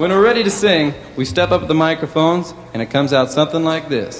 When we're ready to sing, we step up at the microphones, and it comes out something like this.